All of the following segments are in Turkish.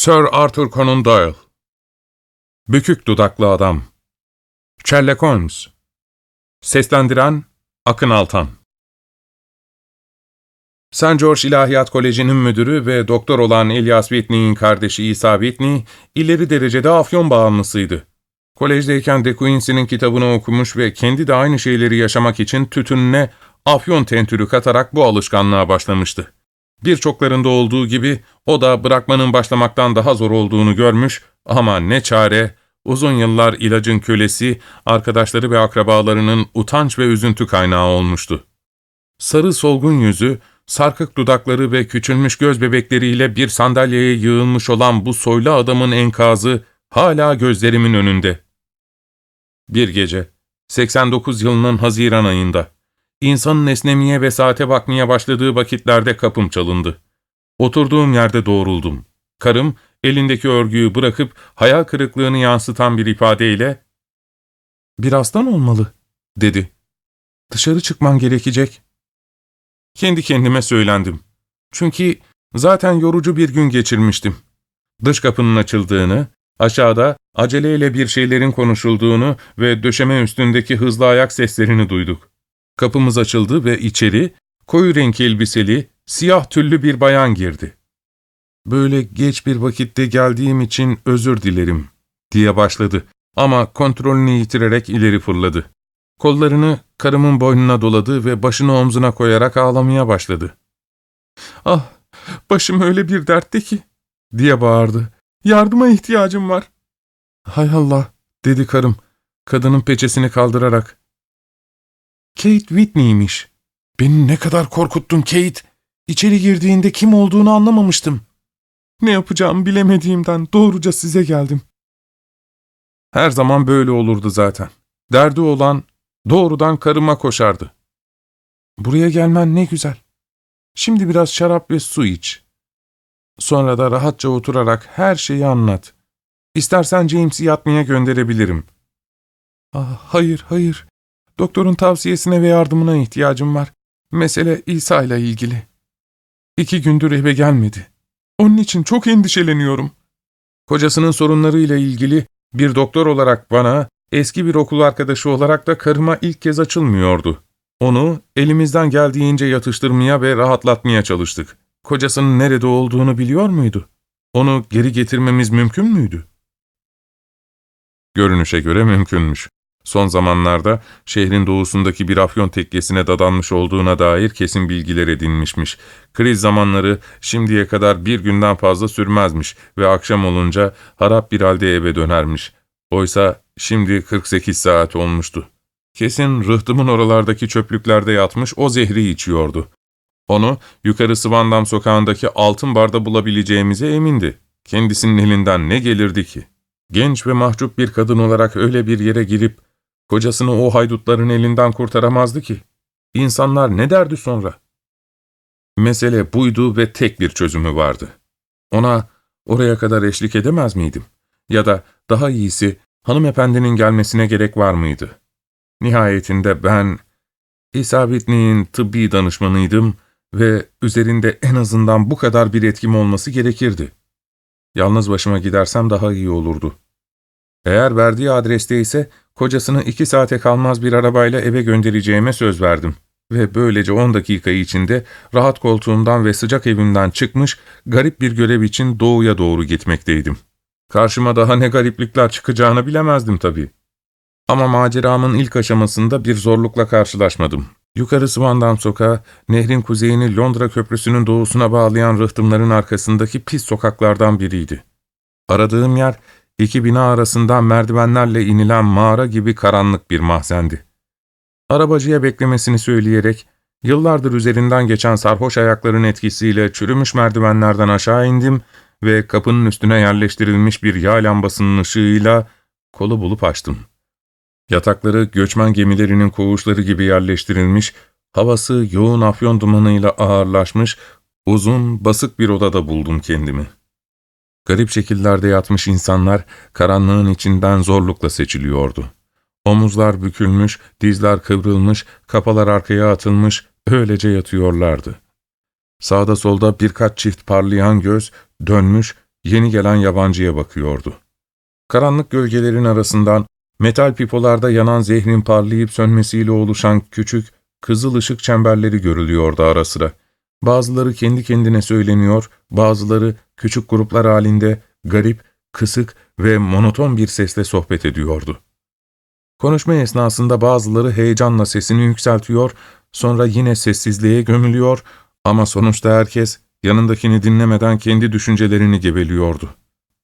Sir Arthur Conan Doyle Bükük Dudaklı Adam Sherlock Holmes Seslendiren Akın Altan St. George İlahiyat Koleji'nin müdürü ve doktor olan Elias Whitney'in kardeşi İsa Whitney, ileri derecede afyon bağımlısıydı. Kolejdeyken De Quincy'nin kitabını okumuş ve kendi de aynı şeyleri yaşamak için tütününe afyon tentürü katarak bu alışkanlığa başlamıştı. Birçoklarında olduğu gibi o da bırakmanın başlamaktan daha zor olduğunu görmüş ama ne çare, uzun yıllar ilacın kölesi, arkadaşları ve akrabalarının utanç ve üzüntü kaynağı olmuştu. Sarı solgun yüzü, sarkık dudakları ve küçülmüş göz bebekleriyle bir sandalyeye yığılmış olan bu soylu adamın enkazı hala gözlerimin önünde. Bir gece, 89 yılının Haziran ayında, insanın esnemeye ve saate bakmaya başladığı vakitlerde kapım çalındı. Oturduğum yerde doğruldum. Karım, elindeki örgüyü bırakıp hayal kırıklığını yansıtan bir ifadeyle ''Birazdan olmalı.'' dedi. ''Dışarı çıkman gerekecek.'' Kendi kendime söylendim. Çünkü zaten yorucu bir gün geçirmiştim. Dış kapının açıldığını, aşağıda aceleyle bir şeylerin konuşulduğunu ve döşeme üstündeki hızlı ayak seslerini duyduk. Kapımız açıldı ve içeri koyu renk elbiseli, siyah tüllü bir bayan girdi. ''Böyle geç bir vakitte geldiğim için özür dilerim.'' diye başladı ama kontrolünü yitirerek ileri fırladı. Kollarını karımın boynuna doladı ve başını omzuna koyarak ağlamaya başladı. ''Ah, başım öyle bir dertte ki!'' diye bağırdı. ''Yardıma ihtiyacım var.'' ''Hay Allah!'' dedi karım, kadının peçesini kaldırarak. Kate Whitney'miş. Beni ne kadar korkuttun Kate. İçeri girdiğinde kim olduğunu anlamamıştım. Ne yapacağımı bilemediğimden doğruca size geldim. Her zaman böyle olurdu zaten. Derdi olan doğrudan karıma koşardı. Buraya gelmen ne güzel. Şimdi biraz şarap ve su iç. Sonra da rahatça oturarak her şeyi anlat. İstersen James'i yatmaya gönderebilirim. Ah, hayır, hayır. Doktorun tavsiyesine ve yardımına ihtiyacım var. Mesele İsa ile ilgili. İki gündür eve gelmedi. Onun için çok endişeleniyorum. Kocasının sorunlarıyla ilgili bir doktor olarak bana, eski bir okul arkadaşı olarak da karıma ilk kez açılmıyordu. Onu elimizden geldiğince yatıştırmaya ve rahatlatmaya çalıştık. Kocasının nerede olduğunu biliyor muydu? Onu geri getirmemiz mümkün müydü? Görünüşe göre mümkünmüş. Son zamanlarda şehrin doğusundaki bir afyon tekkesine dadanmış olduğuna dair kesin bilgiler edinmişmiş. Kriz zamanları şimdiye kadar bir günden fazla sürmezmiş ve akşam olunca harap bir halde eve dönermiş. Oysa şimdi 48 saat olmuştu. Kesin rıhtımın oralardaki çöplüklerde yatmış o zehri içiyordu. Onu yukarı Sıvandam sokağındaki altın barda bulabileceğimize emindi. Kendisinin elinden ne gelirdi ki? Genç ve mahcup bir kadın olarak öyle bir yere girip Kocasını o haydutların elinden kurtaramazdı ki. İnsanlar ne derdi sonra? Mesele buydu ve tek bir çözümü vardı. Ona oraya kadar eşlik edemez miydim? Ya da daha iyisi hanımefendinin gelmesine gerek var mıydı? Nihayetinde ben İsa Whitney'in tıbbi danışmanıydım ve üzerinde en azından bu kadar bir etkim olması gerekirdi. Yalnız başıma gidersem daha iyi olurdu. Eğer verdiği adreste ise kocasını iki saate kalmaz bir arabayla eve göndereceğime söz verdim. Ve böylece on dakika içinde rahat koltuğumdan ve sıcak evimden çıkmış garip bir görev için doğuya doğru gitmekteydim. Karşıma daha ne gariplikler çıkacağını bilemezdim tabii. Ama maceramın ilk aşamasında bir zorlukla karşılaşmadım. Yukarı Swandam sokağı, nehrin kuzeyini Londra Köprüsü'nün doğusuna bağlayan rıhtımların arkasındaki pis sokaklardan biriydi. Aradığım yer, İki bina arasından merdivenlerle inilen mağara gibi karanlık bir mahzendi. Arabacıya beklemesini söyleyerek, yıllardır üzerinden geçen sarhoş ayakların etkisiyle çürümüş merdivenlerden aşağı indim ve kapının üstüne yerleştirilmiş bir yağ lambasının ışığıyla kolu bulup açtım. Yatakları göçmen gemilerinin koğuşları gibi yerleştirilmiş, havası yoğun afyon dumanıyla ağırlaşmış, uzun, basık bir odada buldum kendimi. Garip şekillerde yatmış insanlar karanlığın içinden zorlukla seçiliyordu. Omuzlar bükülmüş, dizler kıvrılmış, kafalar arkaya atılmış, öylece yatıyorlardı. Sağda solda birkaç çift parlayan göz, dönmüş, yeni gelen yabancıya bakıyordu. Karanlık gölgelerin arasından metal pipolarda yanan zehrin parlayıp sönmesiyle oluşan küçük, kızıl ışık çemberleri görülüyordu ara sıra. Bazıları kendi kendine söyleniyor, bazıları küçük gruplar halinde garip, kısık ve monoton bir sesle sohbet ediyordu. Konuşma esnasında bazıları heyecanla sesini yükseltiyor, sonra yine sessizliğe gömülüyor ama sonuçta herkes yanındakini dinlemeden kendi düşüncelerini gebeliyordu.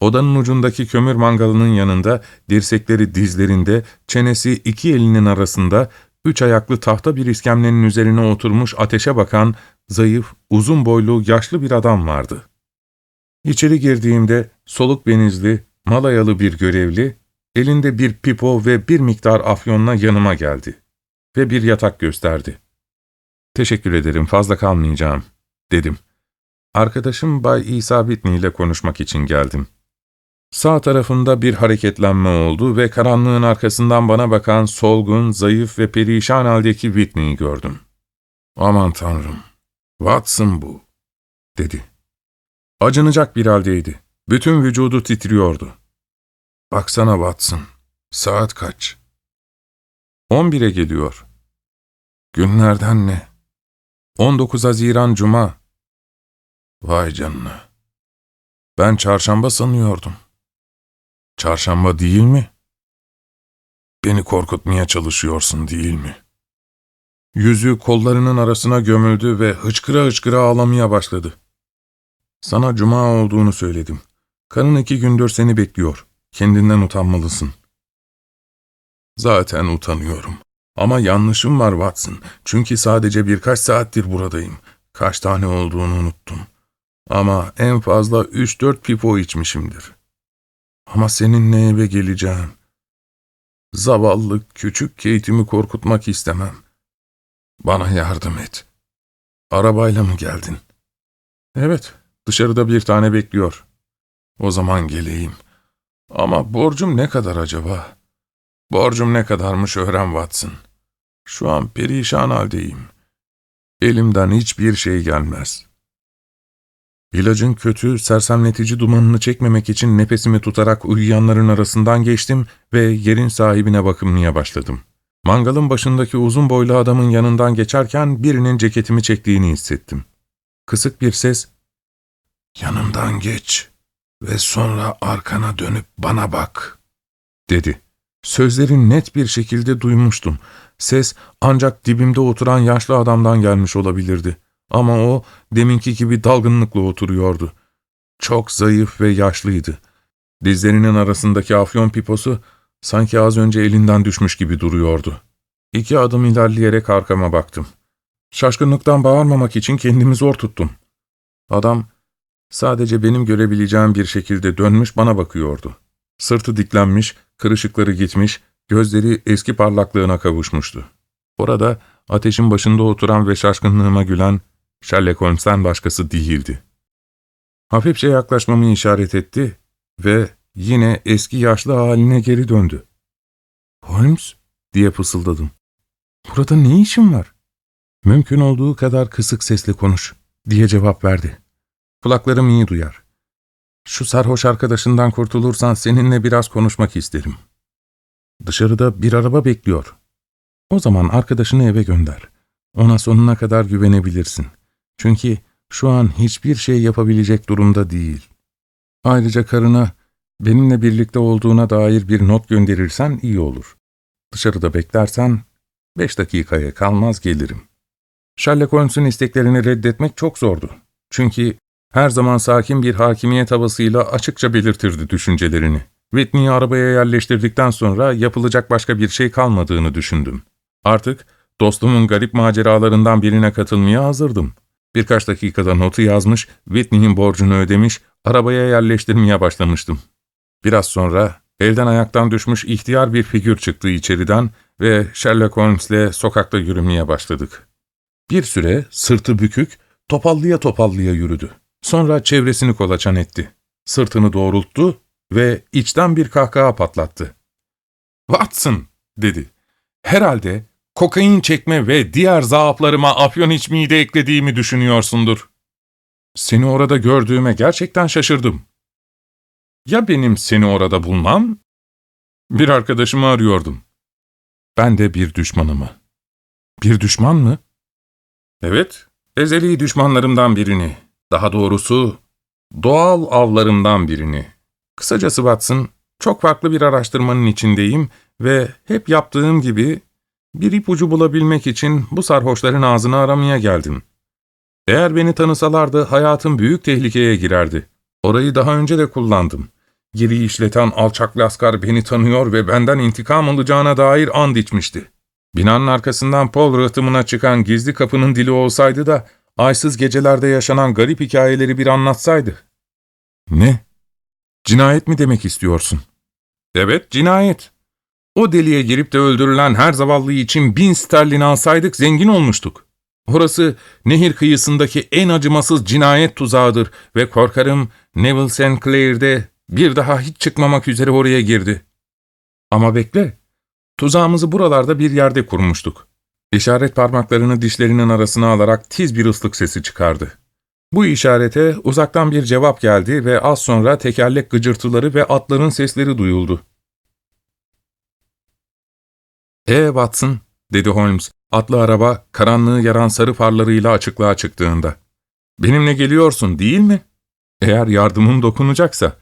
Odanın ucundaki kömür mangalının yanında, dirsekleri dizlerinde, çenesi iki elinin arasında, üç ayaklı tahta bir iskemlenin üzerine oturmuş ateşe bakan, zayıf, uzun boylu, yaşlı bir adam vardı. İçeri girdiğimde soluk benizli, malayalı bir görevli, elinde bir pipo ve bir miktar afyonla yanıma geldi ve bir yatak gösterdi. ''Teşekkür ederim, fazla kalmayacağım.'' dedim. Arkadaşım Bay İsa Bitni ile konuşmak için geldim. Sağ tarafında bir hareketlenme oldu ve karanlığın arkasından bana bakan solgun, zayıf ve perişan haldeki Whitney'i gördüm. ''Aman tanrım, Watson bu.'' dedi. Acınacak bir haldeydi. Bütün vücudu titriyordu. ''Baksana Watson, saat kaç?'' ''11'e geliyor.'' ''Günlerden ne?'' ''19 Haziran Cuma.'' ''Vay canına. Ben çarşamba sanıyordum.'' ''Çarşamba değil mi?'' ''Beni korkutmaya çalışıyorsun değil mi?'' Yüzü kollarının arasına gömüldü ve hıçkıra hıçkıra ağlamaya başladı. ''Sana cuma olduğunu söyledim. Karın iki gündür seni bekliyor. Kendinden utanmalısın.'' ''Zaten utanıyorum. Ama yanlışım var Watson. Çünkü sadece birkaç saattir buradayım. Kaç tane olduğunu unuttum. Ama en fazla üç dört pipo içmişimdir. Ama seninle eve geleceğim. Zavallı küçük Kate'imi korkutmak istemem. Bana yardım et. Arabayla mı geldin? Evet, dışarıda bir tane bekliyor. O zaman geleyim. Ama borcum ne kadar acaba? Borcum ne kadarmış öğren Watson. Şu an perişan haldeyim. Elimden hiçbir şey gelmez. İlacın kötü, sersemletici dumanını çekmemek için nefesimi tutarak uyuyanların arasından geçtim ve yerin sahibine bakımlıya başladım. Mangalın başındaki uzun boylu adamın yanından geçerken birinin ceketimi çektiğini hissettim. Kısık bir ses, ''Yanımdan geç ve sonra arkana dönüp bana bak.'' dedi. Sözleri net bir şekilde duymuştum. Ses ancak dibimde oturan yaşlı adamdan gelmiş olabilirdi. Ama o deminki gibi dalgınlıkla oturuyordu. Çok zayıf ve yaşlıydı. Dizlerinin arasındaki afyon piposu sanki az önce elinden düşmüş gibi duruyordu. İki adım ilerleyerek arkama baktım. Şaşkınlıktan bağırmamak için kendimi zor tuttum. Adam sadece benim görebileceğim bir şekilde dönmüş bana bakıyordu. Sırtı diklenmiş, kırışıkları gitmiş, gözleri eski parlaklığına kavuşmuştu. Orada ateşin başında oturan ve şaşkınlığıma gülen Sherlock Holmes'ten başkası değildi. Hafifçe yaklaşmamı işaret etti ve yine eski yaşlı haline geri döndü. ''Holmes?'' diye fısıldadım. ''Burada ne işin var?'' ''Mümkün olduğu kadar kısık sesle konuş.'' diye cevap verdi. Kulaklarım iyi duyar. ''Şu sarhoş arkadaşından kurtulursan seninle biraz konuşmak isterim.'' Dışarıda bir araba bekliyor. O zaman arkadaşını eve gönder. Ona sonuna kadar güvenebilirsin. Çünkü şu an hiçbir şey yapabilecek durumda değil. Ayrıca karına benimle birlikte olduğuna dair bir not gönderirsen iyi olur. Dışarıda beklersen beş dakikaya kalmaz gelirim. Sherlock Holmes'un isteklerini reddetmek çok zordu. Çünkü her zaman sakin bir hakimiyet havasıyla açıkça belirtirdi düşüncelerini. Whitney'i arabaya yerleştirdikten sonra yapılacak başka bir şey kalmadığını düşündüm. Artık dostumun garip maceralarından birine katılmaya hazırdım. Birkaç dakikada notu yazmış, Whitney'in borcunu ödemiş, arabaya yerleştirmeye başlamıştım. Biraz sonra elden ayaktan düşmüş ihtiyar bir figür çıktı içeriden ve Sherlock Holmes'le sokakta yürümeye başladık. Bir süre sırtı bükük, topallıya topallıya yürüdü. Sonra çevresini kolaçan etti. Sırtını doğrulttu ve içten bir kahkaha patlattı. ''Watson!'' dedi. ''Herhalde kokain çekme ve diğer zaaflarıma afyon içmeyi de eklediğimi düşünüyorsundur. Seni orada gördüğüme gerçekten şaşırdım. Ya benim seni orada bulmam? Bir arkadaşımı arıyordum. Ben de bir düşmanımı. Bir düşman mı? Evet, ezeli düşmanlarımdan birini. Daha doğrusu doğal avlarımdan birini. Kısacası Watson, çok farklı bir araştırmanın içindeyim ve hep yaptığım gibi bir ipucu bulabilmek için bu sarhoşların ağzını aramaya geldim. Eğer beni tanısalardı hayatım büyük tehlikeye girerdi. Orayı daha önce de kullandım. Geri işleten alçak Laskar beni tanıyor ve benden intikam alacağına dair and içmişti. Binanın arkasından Paul rıhtımına çıkan gizli kapının dili olsaydı da aysız gecelerde yaşanan garip hikayeleri bir anlatsaydı. Ne? Cinayet mi demek istiyorsun? Evet, cinayet. O deliğe girip de öldürülen her zavallı için bin sterlin alsaydık zengin olmuştuk. Orası nehir kıyısındaki en acımasız cinayet tuzağıdır ve korkarım Neville St. Clair'de bir daha hiç çıkmamak üzere oraya girdi. Ama bekle, tuzağımızı buralarda bir yerde kurmuştuk. İşaret parmaklarını dişlerinin arasına alarak tiz bir ıslık sesi çıkardı. Bu işarete uzaktan bir cevap geldi ve az sonra tekerlek gıcırtıları ve atların sesleri duyuldu. ''E Watson'' dedi Holmes, atlı araba karanlığı yaran sarı farlarıyla açıklığa çıktığında. ''Benimle geliyorsun değil mi? Eğer yardımım dokunacaksa.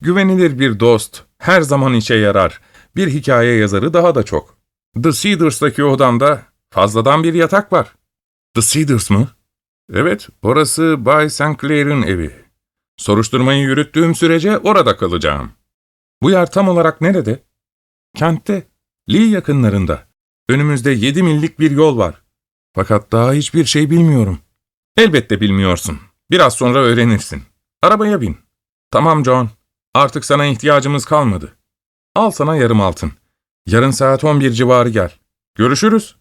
Güvenilir bir dost, her zaman işe yarar. Bir hikaye yazarı daha da çok. The Cedars'taki odamda fazladan bir yatak var.'' ''The Cedars mı?'' ''Evet, orası Bay St. Clair'in evi. Soruşturmayı yürüttüğüm sürece orada kalacağım.'' ''Bu yer tam olarak nerede?'' ''Kentte, Lee yakınlarında. Önümüzde yedi millik bir yol var. Fakat daha hiçbir şey bilmiyorum.'' ''Elbette bilmiyorsun. Biraz sonra öğrenirsin. Arabaya bin.'' ''Tamam John, artık sana ihtiyacımız kalmadı. Al sana yarım altın. Yarın saat 11 civarı gel. Görüşürüz.''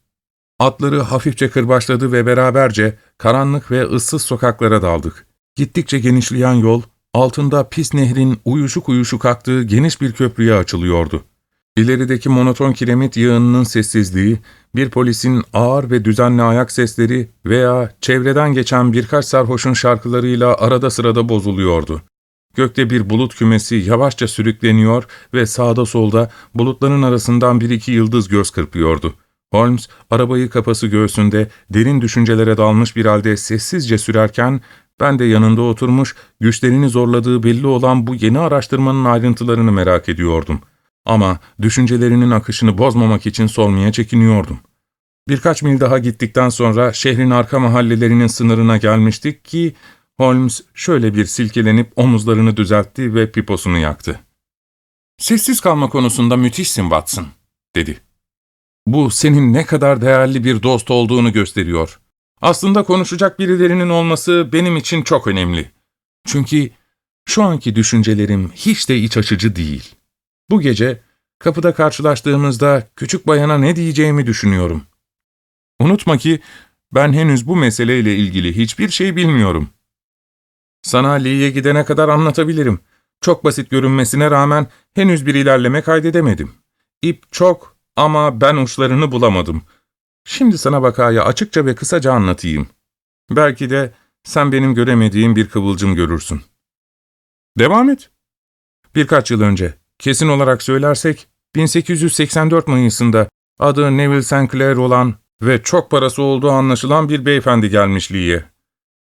Atları hafifçe kırbaçladı ve beraberce karanlık ve ıssız sokaklara daldık. Gittikçe genişleyen yol, altında pis nehrin uyuşuk uyuşuk aktığı geniş bir köprüye açılıyordu. İlerideki monoton kiremit yığınının sessizliği, bir polisin ağır ve düzenli ayak sesleri veya çevreden geçen birkaç sarhoşun şarkılarıyla arada sırada bozuluyordu. Gökte bir bulut kümesi yavaşça sürükleniyor ve sağda solda bulutların arasından bir iki yıldız göz kırpıyordu. Holmes, arabayı kafası göğsünde, derin düşüncelere dalmış bir halde sessizce sürerken, ben de yanında oturmuş, güçlerini zorladığı belli olan bu yeni araştırmanın ayrıntılarını merak ediyordum. Ama düşüncelerinin akışını bozmamak için sormaya çekiniyordum. Birkaç mil daha gittikten sonra şehrin arka mahallelerinin sınırına gelmiştik ki, Holmes şöyle bir silkelenip omuzlarını düzeltti ve piposunu yaktı. ''Sessiz kalma konusunda müthişsin Watson.'' dedi. Bu senin ne kadar değerli bir dost olduğunu gösteriyor. Aslında konuşacak birilerinin olması benim için çok önemli. Çünkü şu anki düşüncelerim hiç de iç açıcı değil. Bu gece kapıda karşılaştığımızda küçük bayana ne diyeceğimi düşünüyorum. Unutma ki ben henüz bu meseleyle ilgili hiçbir şey bilmiyorum. Sana Lee'ye gidene kadar anlatabilirim. Çok basit görünmesine rağmen henüz bir ilerleme kaydedemedim. İp çok ama ben uçlarını bulamadım. Şimdi sana vakayı açıkça ve kısaca anlatayım. Belki de sen benim göremediğim bir kıvılcım görürsün. Devam et. Birkaç yıl önce, kesin olarak söylersek, 1884 Mayıs'ında adı Neville St. Clair olan ve çok parası olduğu anlaşılan bir beyefendi gelmişliğe.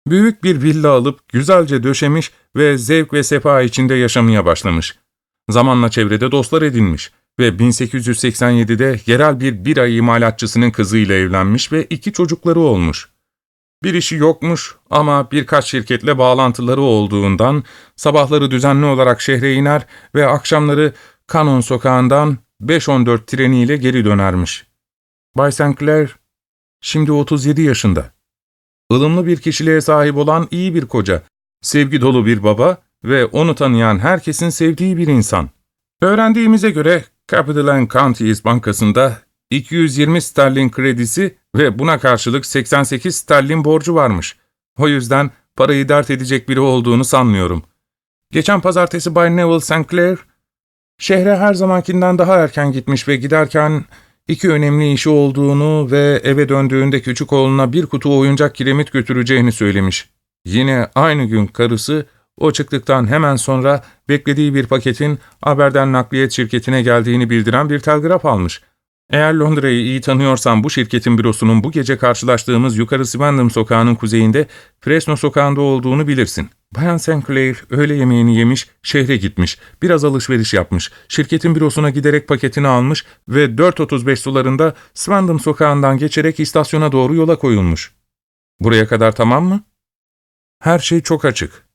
Büyük bir villa alıp güzelce döşemiş ve zevk ve sefa içinde yaşamaya başlamış. Zamanla çevrede dostlar edinmiş ve 1887'de yerel bir bira imalatçısının kızıyla evlenmiş ve iki çocukları olmuş. Bir işi yokmuş ama birkaç şirketle bağlantıları olduğundan sabahları düzenli olarak şehre iner ve akşamları Kanon sokağından 514 treniyle geri dönermiş. Bay St. Clair şimdi 37 yaşında. ılımlı bir kişiliğe sahip olan iyi bir koca, sevgi dolu bir baba ve onu tanıyan herkesin sevdiği bir insan. Öğrendiğimize göre Capital Counties Bankası'nda 220 sterlin kredisi ve buna karşılık 88 sterlin borcu varmış. O yüzden parayı dert edecek biri olduğunu sanmıyorum. Geçen pazartesi Bay Neville St. Clair, şehre her zamankinden daha erken gitmiş ve giderken iki önemli işi olduğunu ve eve döndüğünde küçük oğluna bir kutu oyuncak kiremit götüreceğini söylemiş. Yine aynı gün karısı O çıktıktan hemen sonra beklediği bir paketin Aberdeen Nakliyat Şirketi'ne geldiğini bildiren bir telgraf almış. Eğer Londra'yı iyi tanıyorsan bu şirketin bürosunun bu gece karşılaştığımız yukarı Swindon sokağının kuzeyinde Fresno sokağında olduğunu bilirsin. Bayan St. Clair öğle yemeğini yemiş, şehre gitmiş, biraz alışveriş yapmış, şirketin bürosuna giderek paketini almış ve 4.35 sularında Swindon sokağından geçerek istasyona doğru yola koyulmuş. Buraya kadar tamam mı? Her şey çok açık.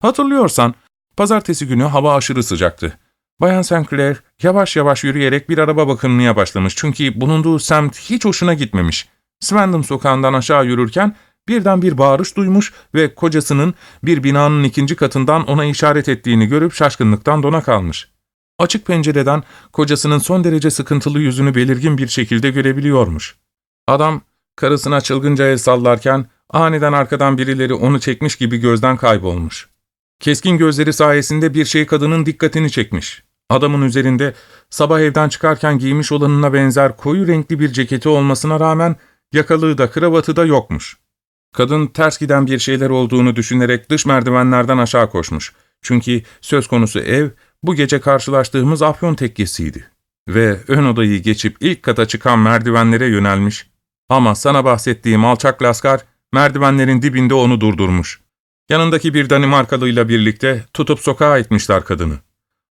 Hatırlıyorsan, pazartesi günü hava aşırı sıcaktı. Bayan St. Clair yavaş yavaş yürüyerek bir araba bakımlıya başlamış çünkü bulunduğu semt hiç hoşuna gitmemiş. Swindon sokağından aşağı yürürken birden bir bağırış duymuş ve kocasının bir binanın ikinci katından ona işaret ettiğini görüp şaşkınlıktan dona kalmış. Açık pencereden kocasının son derece sıkıntılı yüzünü belirgin bir şekilde görebiliyormuş. Adam karısına çılgınca el sallarken aniden arkadan birileri onu çekmiş gibi gözden kaybolmuş. Keskin gözleri sayesinde bir şey kadının dikkatini çekmiş. Adamın üzerinde sabah evden çıkarken giymiş olanına benzer koyu renkli bir ceketi olmasına rağmen yakalığı da kravatı da yokmuş. Kadın ters giden bir şeyler olduğunu düşünerek dış merdivenlerden aşağı koşmuş. Çünkü söz konusu ev bu gece karşılaştığımız afyon tekkesiydi. Ve ön odayı geçip ilk kata çıkan merdivenlere yönelmiş. Ama sana bahsettiğim alçak laskar merdivenlerin dibinde onu durdurmuş. Yanındaki bir Danimarkalıyla birlikte tutup sokağa itmişler kadını.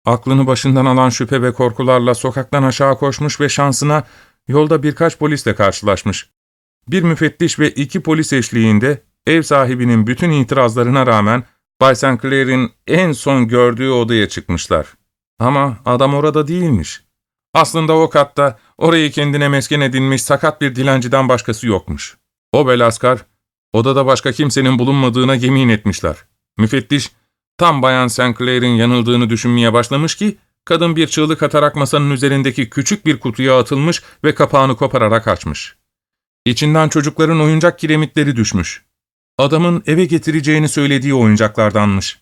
Aklını başından alan şüphe ve korkularla sokaktan aşağı koşmuş ve şansına yolda birkaç polisle karşılaşmış. Bir müfettiş ve iki polis eşliğinde ev sahibinin bütün itirazlarına rağmen Bay St. Clair'in en son gördüğü odaya çıkmışlar. Ama adam orada değilmiş. Aslında o katta orayı kendine mesken edinmiş sakat bir dilenciden başkası yokmuş. O belaskar, odada başka kimsenin bulunmadığına yemin etmişler. Müfettiş, tam Bayan St. Clair'in yanıldığını düşünmeye başlamış ki, kadın bir çığlık atarak masanın üzerindeki küçük bir kutuya atılmış ve kapağını kopararak açmış. İçinden çocukların oyuncak kiremitleri düşmüş. Adamın eve getireceğini söylediği oyuncaklardanmış.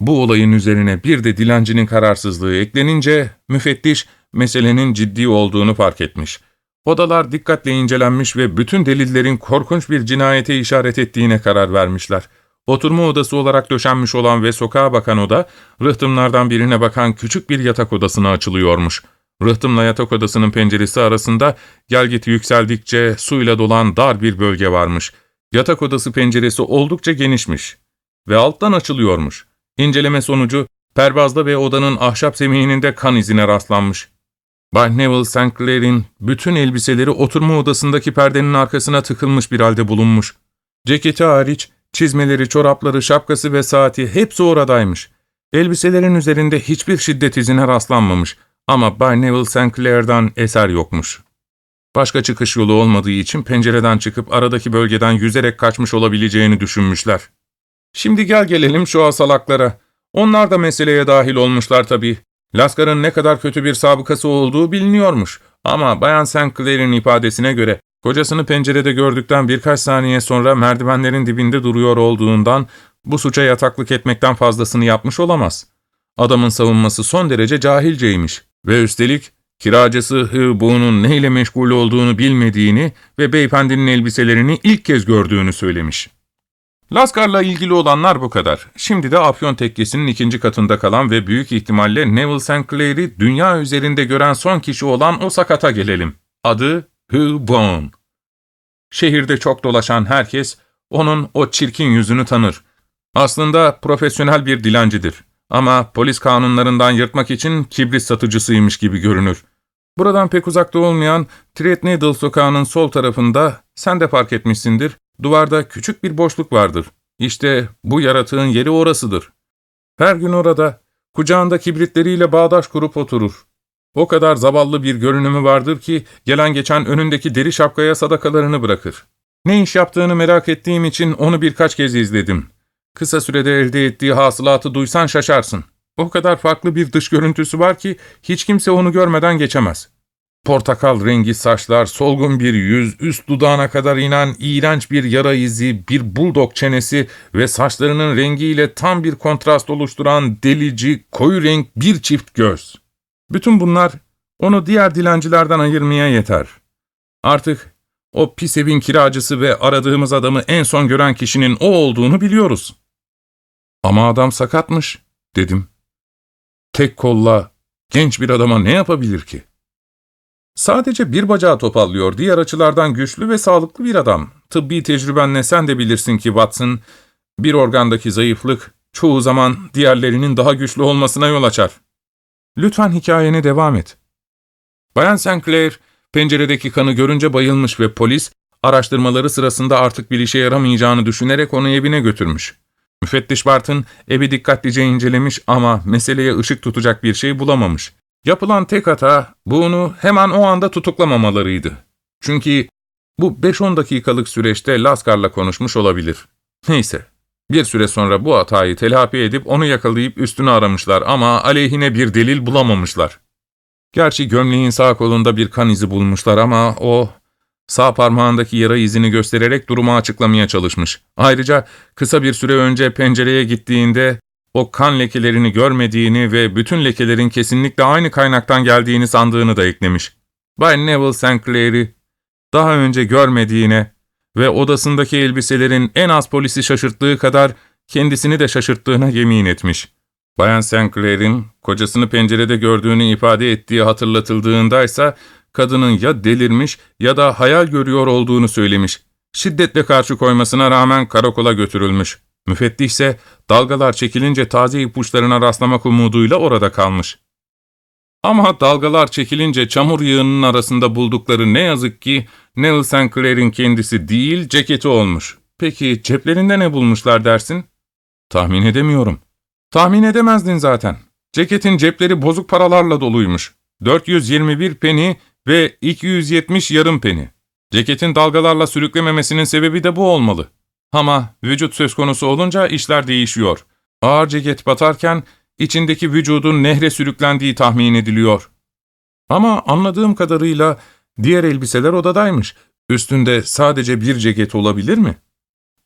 Bu olayın üzerine bir de dilencinin kararsızlığı eklenince müfettiş meselenin ciddi olduğunu fark etmiş. Odalar dikkatle incelenmiş ve bütün delillerin korkunç bir cinayete işaret ettiğine karar vermişler. Oturma odası olarak döşenmiş olan ve sokağa bakan oda, rıhtımlardan birine bakan küçük bir yatak odasına açılıyormuş. Rıhtımla yatak odasının penceresi arasında gelgit yükseldikçe suyla dolan dar bir bölge varmış. Yatak odası penceresi oldukça genişmiş ve alttan açılıyormuş. İnceleme sonucu pervazda ve odanın ahşap zemininde kan izine rastlanmış. Bay Neville St. Clair'in bütün elbiseleri oturma odasındaki perdenin arkasına tıkılmış bir halde bulunmuş. Ceketi hariç, çizmeleri, çorapları, şapkası ve saati hepsi oradaymış. Elbiselerin üzerinde hiçbir şiddet izine rastlanmamış ama Bay Neville St. Clair'dan eser yokmuş. Başka çıkış yolu olmadığı için pencereden çıkıp aradaki bölgeden yüzerek kaçmış olabileceğini düşünmüşler. Şimdi gel gelelim şu asalaklara. Onlar da meseleye dahil olmuşlar tabii. Laskar'ın ne kadar kötü bir sabıkası olduğu biliniyormuş. Ama Bayan St. Clair'in ifadesine göre kocasını pencerede gördükten birkaç saniye sonra merdivenlerin dibinde duruyor olduğundan bu suça yataklık etmekten fazlasını yapmış olamaz. Adamın savunması son derece cahilceymiş ve üstelik kiracısı Hı Bu'nun neyle meşgul olduğunu bilmediğini ve beyefendinin elbiselerini ilk kez gördüğünü söylemiş. Laskar'la ilgili olanlar bu kadar. Şimdi de Afyon Tekkesi'nin ikinci katında kalan ve büyük ihtimalle Neville St. Clair'i dünya üzerinde gören son kişi olan o sakata gelelim. Adı Hugh. Şehirde çok dolaşan herkes onun o çirkin yüzünü tanır. Aslında profesyonel bir dilencidir. Ama polis kanunlarından yırtmak için kibrit satıcısıymış gibi görünür. Buradan pek uzakta olmayan Threadneedle sokağının sol tarafında, sen de fark etmişsindir, duvarda küçük bir boşluk vardır. İşte bu yaratığın yeri orasıdır. Her gün orada, kucağında kibritleriyle bağdaş kurup oturur. O kadar zavallı bir görünümü vardır ki, gelen geçen önündeki deri şapkaya sadakalarını bırakır. Ne iş yaptığını merak ettiğim için onu birkaç kez izledim. Kısa sürede elde ettiği hasılatı duysan şaşarsın. O kadar farklı bir dış görüntüsü var ki hiç kimse onu görmeden geçemez. Portakal rengi saçlar, solgun bir yüz, üst dudağına kadar inen iğrenç bir yara izi, bir buldog çenesi ve saçlarının rengiyle tam bir kontrast oluşturan delici, koyu renk bir çift göz. Bütün bunlar onu diğer dilencilerden ayırmaya yeter. Artık o pis evin kiracısı ve aradığımız adamı en son gören kişinin o olduğunu biliyoruz. Ama adam sakatmış, dedim. Tek kolla genç bir adama ne yapabilir ki? Sadece bir bacağı topallıyor, diğer açılardan güçlü ve sağlıklı bir adam. Tıbbi tecrübenle sen de bilirsin ki Watson, bir organdaki zayıflık çoğu zaman diğerlerinin daha güçlü olmasına yol açar. Lütfen hikayene devam et. Bayan St. Clair, penceredeki kanı görünce bayılmış ve polis, araştırmaları sırasında artık bir işe yaramayacağını düşünerek onu evine götürmüş. Müfettiş Barton evi dikkatlice incelemiş ama meseleye ışık tutacak bir şey bulamamış. Yapılan tek hata bunu hemen o anda tutuklamamalarıydı. Çünkü bu 5-10 dakikalık süreçte Laskar'la konuşmuş olabilir. Neyse, bir süre sonra bu hatayı telafi edip onu yakalayıp üstünü aramışlar ama aleyhine bir delil bulamamışlar. Gerçi gömleğin sağ kolunda bir kan izi bulmuşlar ama o sağ parmağındaki yara izini göstererek durumu açıklamaya çalışmış. Ayrıca kısa bir süre önce pencereye gittiğinde o kan lekelerini görmediğini ve bütün lekelerin kesinlikle aynı kaynaktan geldiğini sandığını da eklemiş. Bay Neville St. Clair'i daha önce görmediğine ve odasındaki elbiselerin en az polisi şaşırttığı kadar kendisini de şaşırttığına yemin etmiş. Bayan St. Clair'in kocasını pencerede gördüğünü ifade ettiği hatırlatıldığındaysa kadının ya delirmiş ya da hayal görüyor olduğunu söylemiş. Şiddetle karşı koymasına rağmen karakola götürülmüş. Müfettiş ise dalgalar çekilince taze ipuçlarına rastlamak umuduyla orada kalmış. Ama dalgalar çekilince çamur yığının arasında buldukları ne yazık ki Nell St. Clair'in kendisi değil ceketi olmuş. Peki ceplerinde ne bulmuşlar dersin? Tahmin edemiyorum. Tahmin edemezdin zaten. Ceketin cepleri bozuk paralarla doluymuş. 421 peni ve 270 yarım peni. Ceketin dalgalarla sürüklememesinin sebebi de bu olmalı. Ama vücut söz konusu olunca işler değişiyor. Ağır ceket batarken içindeki vücudun nehre sürüklendiği tahmin ediliyor. Ama anladığım kadarıyla diğer elbiseler odadaymış. Üstünde sadece bir ceket olabilir mi?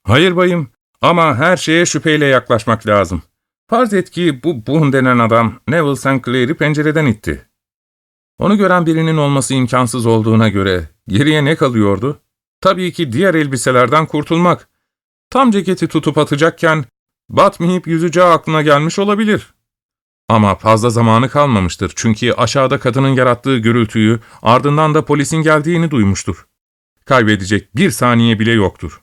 Hayır bayım ama her şeye şüpheyle yaklaşmak lazım. Farz et ki bu Boone denen adam Neville St. Clair'i pencereden itti. Onu gören birinin olması imkansız olduğuna göre geriye ne kalıyordu? Tabii ki diğer elbiselerden kurtulmak. Tam ceketi tutup atacakken batmayıp yüzeceği aklına gelmiş olabilir. Ama fazla zamanı kalmamıştır çünkü aşağıda kadının yarattığı gürültüyü ardından da polisin geldiğini duymuştur. Kaybedecek bir saniye bile yoktur.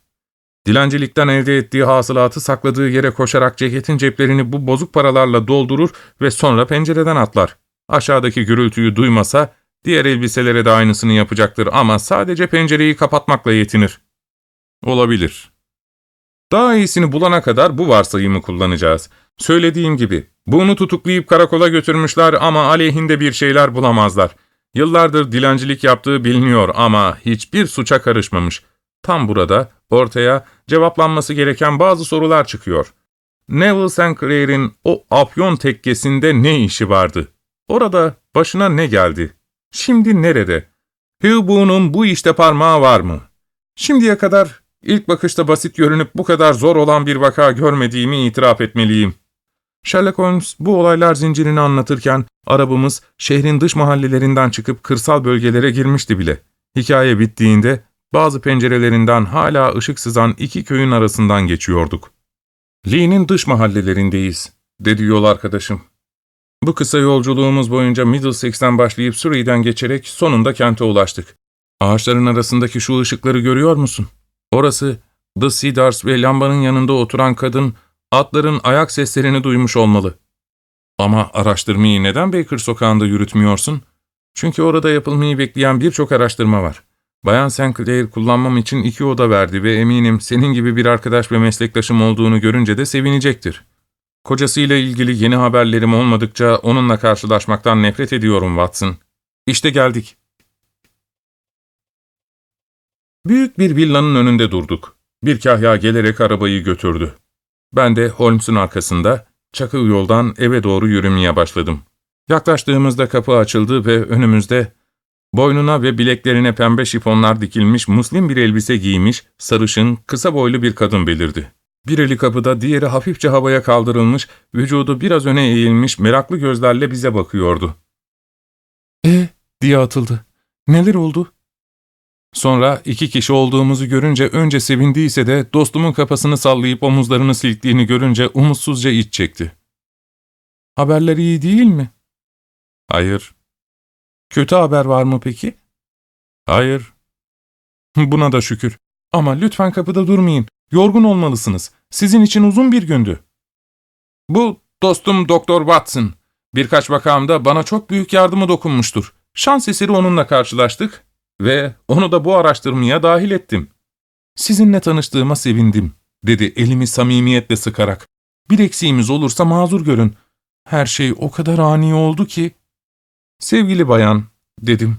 Dilencilikten elde ettiği hasılatı sakladığı yere koşarak ceketin ceplerini bu bozuk paralarla doldurur ve sonra pencereden atlar. Aşağıdaki gürültüyü duymasa diğer elbiselere de aynısını yapacaktır ama sadece pencereyi kapatmakla yetinir. Olabilir. Daha iyisini bulana kadar bu varsayımı kullanacağız. Söylediğim gibi, bunu tutuklayıp karakola götürmüşler ama aleyhinde bir şeyler bulamazlar. Yıllardır dilencilik yaptığı biliniyor ama hiçbir suça karışmamış. Tam burada ortaya cevaplanması gereken bazı sorular çıkıyor. Neville St. Clair'in o afyon tekkesinde ne işi vardı? Orada başına ne geldi? Şimdi nerede? Hugh Boone'un bu işte parmağı var mı? Şimdiye kadar ilk bakışta basit görünüp bu kadar zor olan bir vaka görmediğimi itiraf etmeliyim. Sherlock Holmes bu olaylar zincirini anlatırken arabamız şehrin dış mahallelerinden çıkıp kırsal bölgelere girmişti bile. Hikaye bittiğinde bazı pencerelerinden hala ışık sızan iki köyün arasından geçiyorduk. Lee'nin dış mahallelerindeyiz, dedi yol arkadaşım. Bu kısa yolculuğumuz boyunca Middlesex'ten başlayıp Surrey'den geçerek sonunda kente ulaştık. Ağaçların arasındaki şu ışıkları görüyor musun? Orası The Cedars ve lambanın yanında oturan kadın atların ayak seslerini duymuş olmalı. Ama araştırmayı neden Baker sokağında yürütmüyorsun? Çünkü orada yapılmayı bekleyen birçok araştırma var. Bayan St. Clair kullanmam için iki oda verdi ve eminim senin gibi bir arkadaş ve meslektaşım olduğunu görünce de sevinecektir. Kocasıyla ilgili yeni haberlerim olmadıkça onunla karşılaşmaktan nefret ediyorum Watson. İşte geldik. Büyük bir villanın önünde durduk. Bir kahya gelerek arabayı götürdü. Ben de Holmes'un arkasında, çakıl yoldan eve doğru yürümeye başladım. Yaklaştığımızda kapı açıldı ve önümüzde boynuna ve bileklerine pembe şifonlar dikilmiş muslim bir elbise giymiş, sarışın, kısa boylu bir kadın belirdi. Bir eli kapıda, diğeri hafifçe havaya kaldırılmış, vücudu biraz öne eğilmiş, meraklı gözlerle bize bakıyordu. ''E diye atıldı. ''Neler oldu?'' Sonra iki kişi olduğumuzu görünce önce sevindiyse de dostumun kafasını sallayıp omuzlarını silktiğini görünce umutsuzca iç çekti. Haberler iyi değil mi? Hayır. Kötü haber var mı peki? Hayır. Buna da şükür. Ama lütfen kapıda durmayın. Yorgun olmalısınız. Sizin için uzun bir gündü. Bu dostum Doktor Watson. Birkaç vakamda bana çok büyük yardımı dokunmuştur. Şans eseri onunla karşılaştık ve onu da bu araştırmaya dahil ettim. Sizinle tanıştığıma sevindim, dedi elimi samimiyetle sıkarak. Bir eksiğimiz olursa mazur görün. Her şey o kadar ani oldu ki. Sevgili bayan, dedim.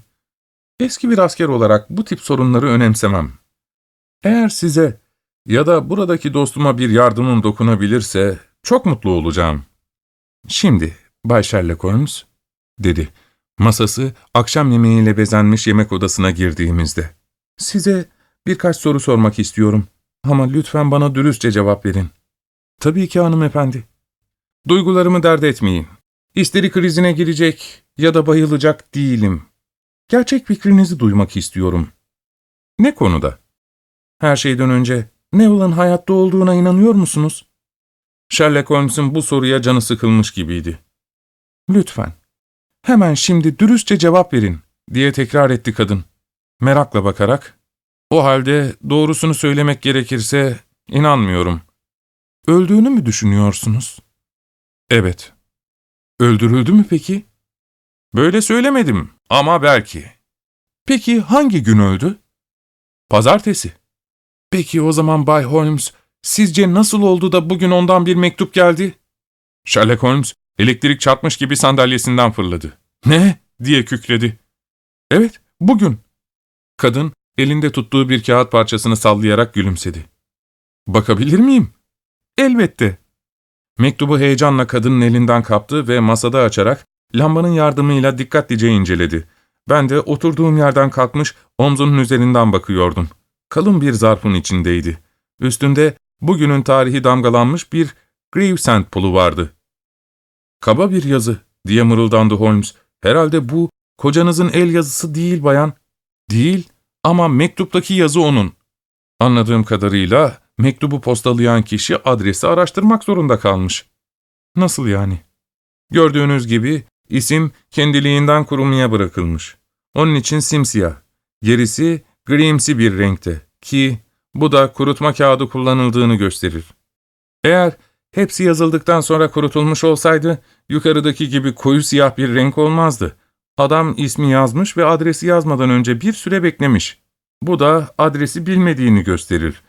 Eski bir asker olarak bu tip sorunları önemsemem. Eğer size ya da buradaki dostuma bir yardımım dokunabilirse çok mutlu olacağım. Şimdi Bay Sherlock Holmes, dedi. Masası akşam yemeğiyle bezenmiş yemek odasına girdiğimizde. Size birkaç soru sormak istiyorum ama lütfen bana dürüstçe cevap verin. Tabii ki hanımefendi. Duygularımı dert etmeyin. İsteri krizine girecek ya da bayılacak değilim. Gerçek fikrinizi duymak istiyorum. Ne konuda? Her şeyden önce Neville'ın hayatta olduğuna inanıyor musunuz? Sherlock Holmes'un bu soruya canı sıkılmış gibiydi. Lütfen, hemen şimdi dürüstçe cevap verin, diye tekrar etti kadın. Merakla bakarak, o halde doğrusunu söylemek gerekirse inanmıyorum. Öldüğünü mü düşünüyorsunuz? Evet. Öldürüldü mü peki? Böyle söylemedim ama belki. Peki hangi gün öldü? Pazartesi. Peki o zaman Bay Holmes, sizce nasıl oldu da bugün ondan bir mektup geldi? Sherlock Holmes, elektrik çarpmış gibi sandalyesinden fırladı. Ne? diye kükredi. Evet, bugün. Kadın, elinde tuttuğu bir kağıt parçasını sallayarak gülümsedi. Bakabilir miyim? Elbette. Mektubu heyecanla kadının elinden kaptı ve masada açarak lambanın yardımıyla dikkatlice inceledi. Ben de oturduğum yerden kalkmış omzunun üzerinden bakıyordum. Kalın bir zarfın içindeydi. Üstünde bugünün tarihi damgalanmış bir Gravesend pulu vardı. Kaba bir yazı diye mırıldandı Holmes. Herhalde bu kocanızın el yazısı değil bayan. Değil ama mektuptaki yazı onun. Anladığım kadarıyla mektubu postalayan kişi adresi araştırmak zorunda kalmış. Nasıl yani? Gördüğünüz gibi isim kendiliğinden kurumaya bırakılmış. Onun için simsiyah. Gerisi grimsi bir renkte ki bu da kurutma kağıdı kullanıldığını gösterir. Eğer hepsi yazıldıktan sonra kurutulmuş olsaydı yukarıdaki gibi koyu siyah bir renk olmazdı. Adam ismi yazmış ve adresi yazmadan önce bir süre beklemiş. Bu da adresi bilmediğini gösterir.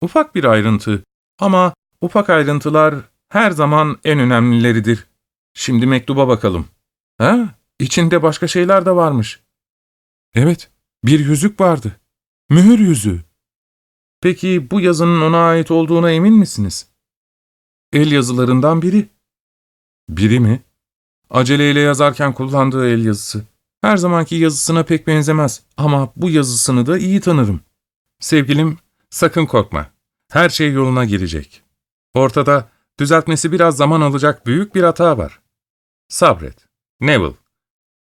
Ufak bir ayrıntı ama ufak ayrıntılar her zaman en önemlileridir. Şimdi mektuba bakalım. Ha, içinde başka şeyler de varmış. Evet, bir yüzük vardı. Mühür yüzüğü. Peki bu yazının ona ait olduğuna emin misiniz? El yazılarından biri. Biri mi? Aceleyle yazarken kullandığı el yazısı. Her zamanki yazısına pek benzemez ama bu yazısını da iyi tanırım. Sevgilim, sakın korkma. Her şey yoluna girecek. Ortada düzeltmesi biraz zaman alacak büyük bir hata var. Sabret. Neville.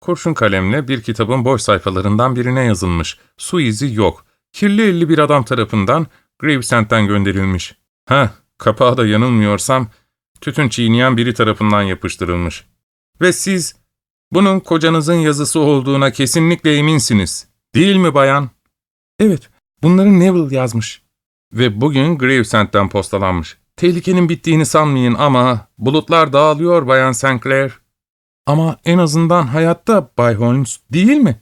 Kurşun kalemle bir kitabın boş sayfalarından birine yazılmış. Su izi yok. Kirli elli bir adam tarafından Gravesend'den gönderilmiş. Ha, kapağı da yanılmıyorsam tütün çiğneyen biri tarafından yapıştırılmış. Ve siz bunun kocanızın yazısı olduğuna kesinlikle eminsiniz. Değil mi bayan? Evet, bunları Neville yazmış. Ve bugün Gravesend'den postalanmış. Tehlikenin bittiğini sanmayın ama bulutlar dağılıyor bayan Sinclair. Ama en azından hayatta Bay Holmes değil mi?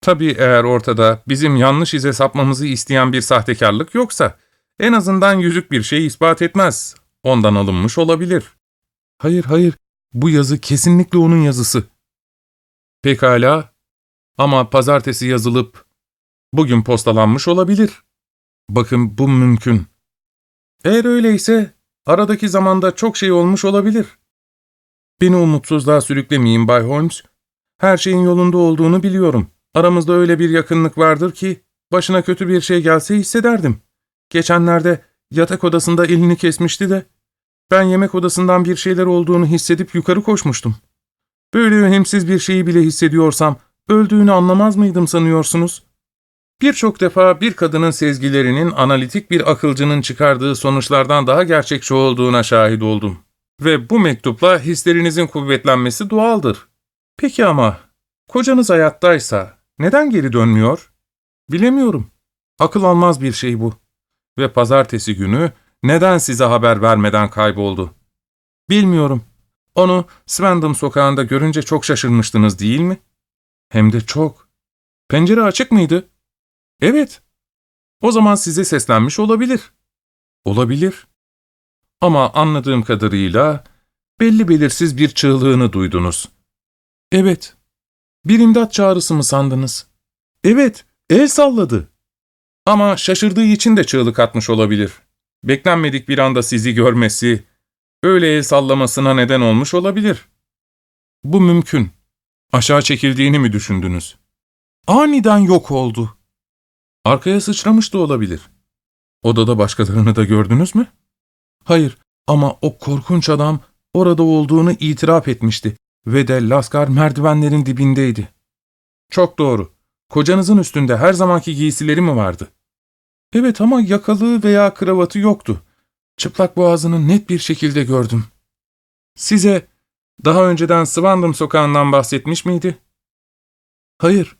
Tabii eğer ortada bizim yanlış ize sapmamızı isteyen bir sahtekarlık yoksa, en azından yüzük bir şey ispat etmez. Ondan alınmış olabilir. Hayır, hayır, bu yazı kesinlikle onun yazısı. Pekala, ama pazartesi yazılıp bugün postalanmış olabilir. Bakın bu mümkün. Eğer öyleyse aradaki zamanda çok şey olmuş olabilir. Beni umutsuzluğa sürüklemeyin Bay Holmes. Her şeyin yolunda olduğunu biliyorum. Aramızda öyle bir yakınlık vardır ki başına kötü bir şey gelse hissederdim. Geçenlerde yatak odasında elini kesmişti de ben yemek odasından bir şeyler olduğunu hissedip yukarı koşmuştum. Böyle önemsiz bir şeyi bile hissediyorsam öldüğünü anlamaz mıydım sanıyorsunuz? Birçok defa bir kadının sezgilerinin analitik bir akılcının çıkardığı sonuçlardan daha gerçekçi olduğuna şahit oldum. Ve bu mektupla hislerinizin kuvvetlenmesi doğaldır. Peki ama kocanız hayattaysa neden geri dönmüyor? Bilemiyorum. Akıl almaz bir şey bu. Ve pazartesi günü neden size haber vermeden kayboldu? Bilmiyorum. Onu Swindon sokağında görünce çok şaşırmıştınız değil mi? Hem de çok. Pencere açık mıydı? Evet. O zaman size seslenmiş olabilir. Olabilir. Ama anladığım kadarıyla belli belirsiz bir çığlığını duydunuz. Evet. Bir imdat çağrısı mı sandınız? Evet, el salladı. Ama şaşırdığı için de çığlık atmış olabilir. Beklenmedik bir anda sizi görmesi, öyle el sallamasına neden olmuş olabilir. Bu mümkün. Aşağı çekildiğini mi düşündünüz? Aniden yok oldu. Arkaya sıçramış da olabilir. Odada başkalarını da gördünüz mü? Hayır ama o korkunç adam orada olduğunu itiraf etmişti ve de Laskar merdivenlerin dibindeydi. Çok doğru. Kocanızın üstünde her zamanki giysileri mi vardı? Evet ama yakalığı veya kravatı yoktu. Çıplak boğazını net bir şekilde gördüm. Size daha önceden Swandam sokağından bahsetmiş miydi? Hayır.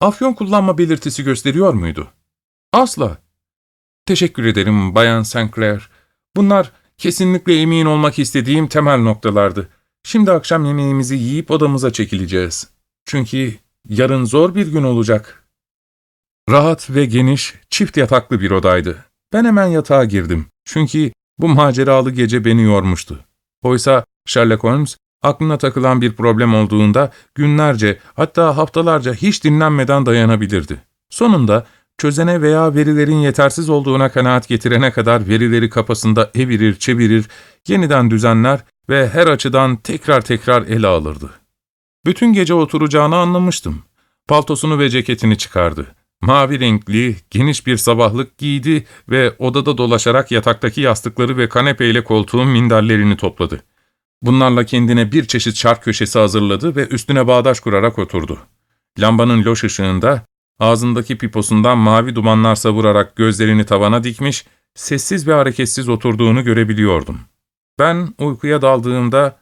Afyon kullanma belirtisi gösteriyor muydu? Asla. Teşekkür ederim Bayan Sinclair. Bunlar kesinlikle emin olmak istediğim temel noktalardı. Şimdi akşam yemeğimizi yiyip odamıza çekileceğiz. Çünkü yarın zor bir gün olacak. Rahat ve geniş, çift yataklı bir odaydı. Ben hemen yatağa girdim. Çünkü bu maceralı gece beni yormuştu. Oysa Sherlock Holmes aklına takılan bir problem olduğunda günlerce hatta haftalarca hiç dinlenmeden dayanabilirdi. Sonunda çözene veya verilerin yetersiz olduğuna kanaat getirene kadar verileri kafasında evirir çevirir, yeniden düzenler ve her açıdan tekrar tekrar ele alırdı. Bütün gece oturacağını anlamıştım. Paltosunu ve ceketini çıkardı. Mavi renkli, geniş bir sabahlık giydi ve odada dolaşarak yataktaki yastıkları ve kanepeyle koltuğun minderlerini topladı. Bunlarla kendine bir çeşit çark köşesi hazırladı ve üstüne bağdaş kurarak oturdu. Lambanın loş ışığında, ağzındaki piposundan mavi dumanlar savurarak gözlerini tavana dikmiş, sessiz ve hareketsiz oturduğunu görebiliyordum. Ben uykuya daldığımda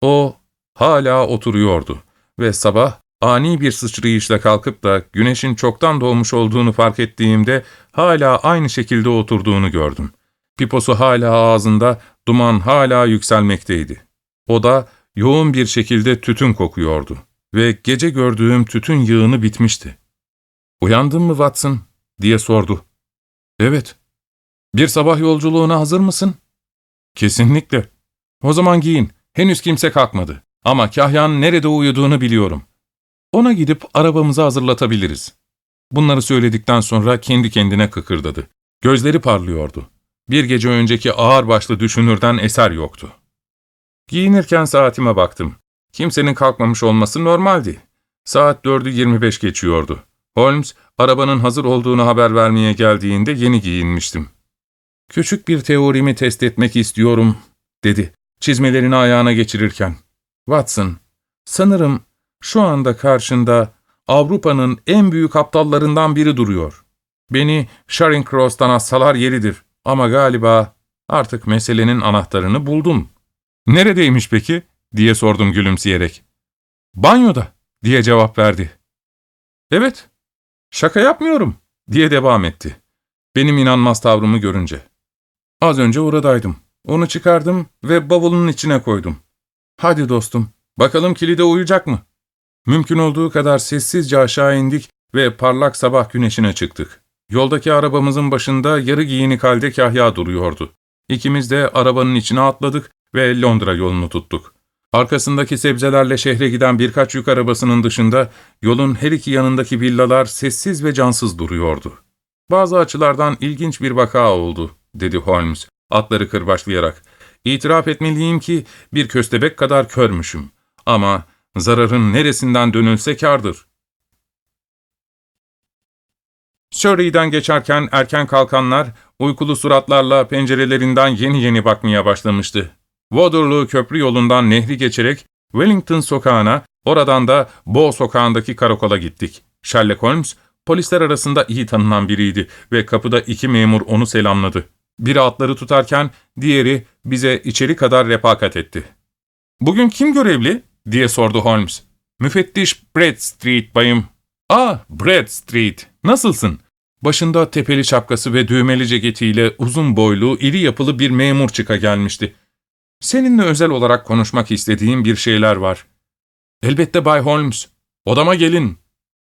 o hala oturuyordu ve sabah ani bir sıçrayışla kalkıp da güneşin çoktan doğmuş olduğunu fark ettiğimde hala aynı şekilde oturduğunu gördüm. Piposu hala ağzında, duman hala yükselmekteydi. O da yoğun bir şekilde tütün kokuyordu ve gece gördüğüm tütün yığını bitmişti. ''Uyandın mı Watson?'' diye sordu. ''Evet.'' ''Bir sabah yolculuğuna hazır mısın?'' ''Kesinlikle.'' ''O zaman giyin. Henüz kimse kalkmadı. Ama Kahya'nın nerede uyuduğunu biliyorum. Ona gidip arabamızı hazırlatabiliriz.'' Bunları söyledikten sonra kendi kendine kıkırdadı. Gözleri parlıyordu. Bir gece önceki ağırbaşlı düşünürden eser yoktu. Giyinirken saatime baktım. Kimsenin kalkmamış olması normaldi. Saat dördü 25 geçiyordu. Holmes, arabanın hazır olduğunu haber vermeye geldiğinde yeni giyinmiştim. ''Küçük bir teorimi test etmek istiyorum.'' dedi, çizmelerini ayağına geçirirken. ''Watson, sanırım şu anda karşında Avrupa'nın en büyük aptallarından biri duruyor. Beni Charing Cross'tan assalar yeridir ama galiba artık meselenin anahtarını buldum.'' ''Neredeymiş peki?'' diye sordum gülümseyerek. ''Banyoda.'' diye cevap verdi. ''Evet, şaka yapmıyorum.'' diye devam etti. Benim inanmaz tavrımı görünce. Az önce oradaydım. Onu çıkardım ve bavulun içine koydum. ''Hadi dostum, bakalım kilide uyuyacak mı?'' Mümkün olduğu kadar sessizce aşağı indik ve parlak sabah güneşine çıktık. Yoldaki arabamızın başında yarı giyinik halde kahya duruyordu. İkimiz de arabanın içine atladık ve Londra yolunu tuttuk. Arkasındaki sebzelerle şehre giden birkaç yük arabasının dışında yolun her iki yanındaki villalar sessiz ve cansız duruyordu. Bazı açılardan ilginç bir vaka oldu, dedi Holmes, atları kırbaçlayarak. İtiraf etmeliyim ki bir köstebek kadar körmüşüm. Ama zararın neresinden dönülse kârdır. Surrey'den geçerken erken kalkanlar, uykulu suratlarla pencerelerinden yeni yeni bakmaya başlamıştı. Waterloo köprü yolundan nehri geçerek Wellington sokağına, oradan da Bow sokağındaki karakola gittik. Sherlock Holmes, Polisler arasında iyi tanınan biriydi ve kapıda iki memur onu selamladı. Biri atları tutarken diğeri bize içeri kadar refakat etti. ''Bugün kim görevli?'' Diye sordu Holmes. ''Müfettiş Bradstreet bayım.'' ''Ah, Bradstreet, nasılsın?'' Başında tepeli şapkası ve düğmeli ceketiyle uzun boylu, iri yapılı bir memur çıka gelmişti. ''Seninle özel olarak konuşmak istediğim bir şeyler var.'' ''Elbette Bay Holmes, odama gelin.''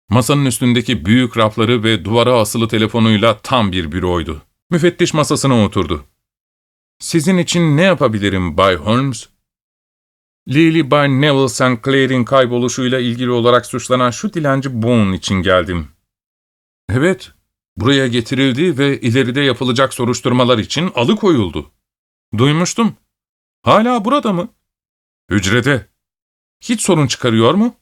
Masanın üstündeki büyük rafları ve duvara asılı telefonuyla tam bir büroydu. Müfettiş masasına oturdu. ''Sizin için ne yapabilirim Bay Holmes?'' Lily Bay Neville St. Clair'in kayboluşuyla ilgili olarak suçlanan şu dilenci Boone için geldim. Evet, buraya getirildi ve ileride yapılacak soruşturmalar için alıkoyuldu. Duymuştum. Hala burada mı? Hücrede. Hiç sorun çıkarıyor mu?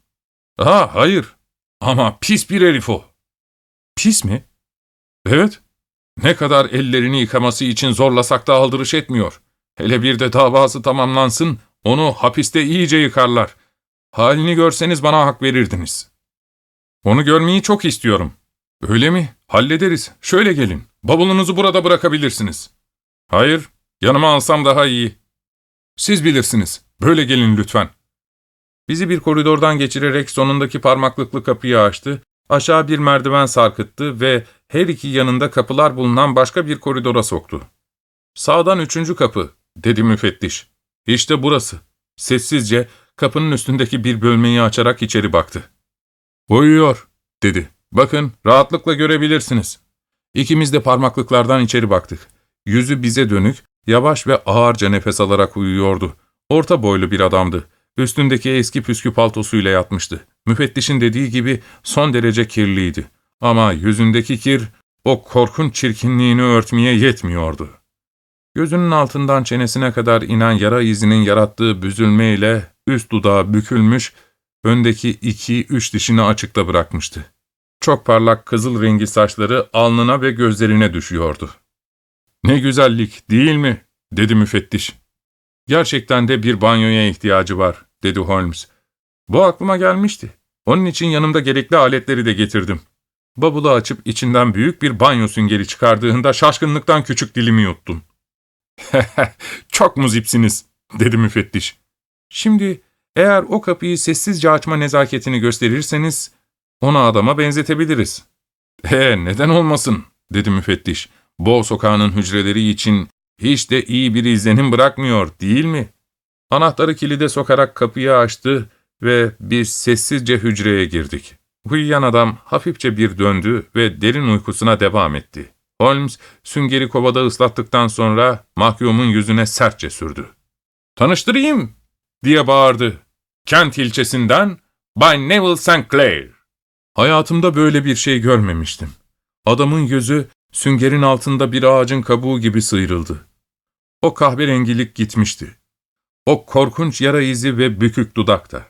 Ha, hayır. Ama pis bir herif o. Pis mi? Evet. Ne kadar ellerini yıkaması için zorlasak da aldırış etmiyor. Hele bir de davası tamamlansın, onu hapiste iyice yıkarlar. Halini görseniz bana hak verirdiniz. Onu görmeyi çok istiyorum. Öyle mi? Hallederiz. Şöyle gelin. Bavulunuzu burada bırakabilirsiniz. Hayır, yanıma alsam daha iyi. Siz bilirsiniz. Böyle gelin lütfen. Bizi bir koridordan geçirerek sonundaki parmaklıklı kapıyı açtı, aşağı bir merdiven sarkıttı ve her iki yanında kapılar bulunan başka bir koridora soktu. Sağdan üçüncü kapı, dedi müfettiş. İşte burası. Sessizce kapının üstündeki bir bölmeyi açarak içeri baktı. Uyuyor, dedi. Bakın, rahatlıkla görebilirsiniz. İkimiz de parmaklıklardan içeri baktık. Yüzü bize dönük, yavaş ve ağırca nefes alarak uyuyordu. Orta boylu bir adamdı. Üstündeki eski püskü paltosuyla yatmıştı. Müfettişin dediği gibi son derece kirliydi. Ama yüzündeki kir o korkunç çirkinliğini örtmeye yetmiyordu. Gözünün altından çenesine kadar inen yara izinin yarattığı büzülmeyle üst dudağı bükülmüş, öndeki iki üç dişini açıkta bırakmıştı. Çok parlak kızıl rengi saçları alnına ve gözlerine düşüyordu. ''Ne güzellik, değil mi?'' dedi müfettiş. ''Gerçekten de bir banyoya ihtiyacı var.'' dedi Holmes. ''Bu aklıma gelmişti. Onun için yanımda gerekli aletleri de getirdim.'' Bavulu açıp içinden büyük bir banyo süngeri çıkardığında şaşkınlıktan küçük dilimi yuttum. ''Çok muzipsiniz.'' dedi müfettiş. ''Şimdi eğer o kapıyı sessizce açma nezaketini gösterirseniz onu adama benzetebiliriz.'' ''Ee neden olmasın?'' dedi müfettiş. ''Boğ sokağının hücreleri için hiç de iyi bir izlenim bırakmıyor değil mi?'' Anahtarı kilide sokarak kapıyı açtı ve biz sessizce hücreye girdik. Uyuyan adam hafifçe bir döndü ve derin uykusuna devam etti. Holmes, süngeri kovada ıslattıktan sonra mahkumun yüzüne sertçe sürdü. ''Tanıştırayım!'' diye bağırdı. ''Kent ilçesinden Bay Neville St. Clair.'' Hayatımda böyle bir şey görmemiştim. Adamın yüzü süngerin altında bir ağacın kabuğu gibi sıyrıldı. O kahverengilik gitmişti. O korkunç yara izi ve bükük dudakta.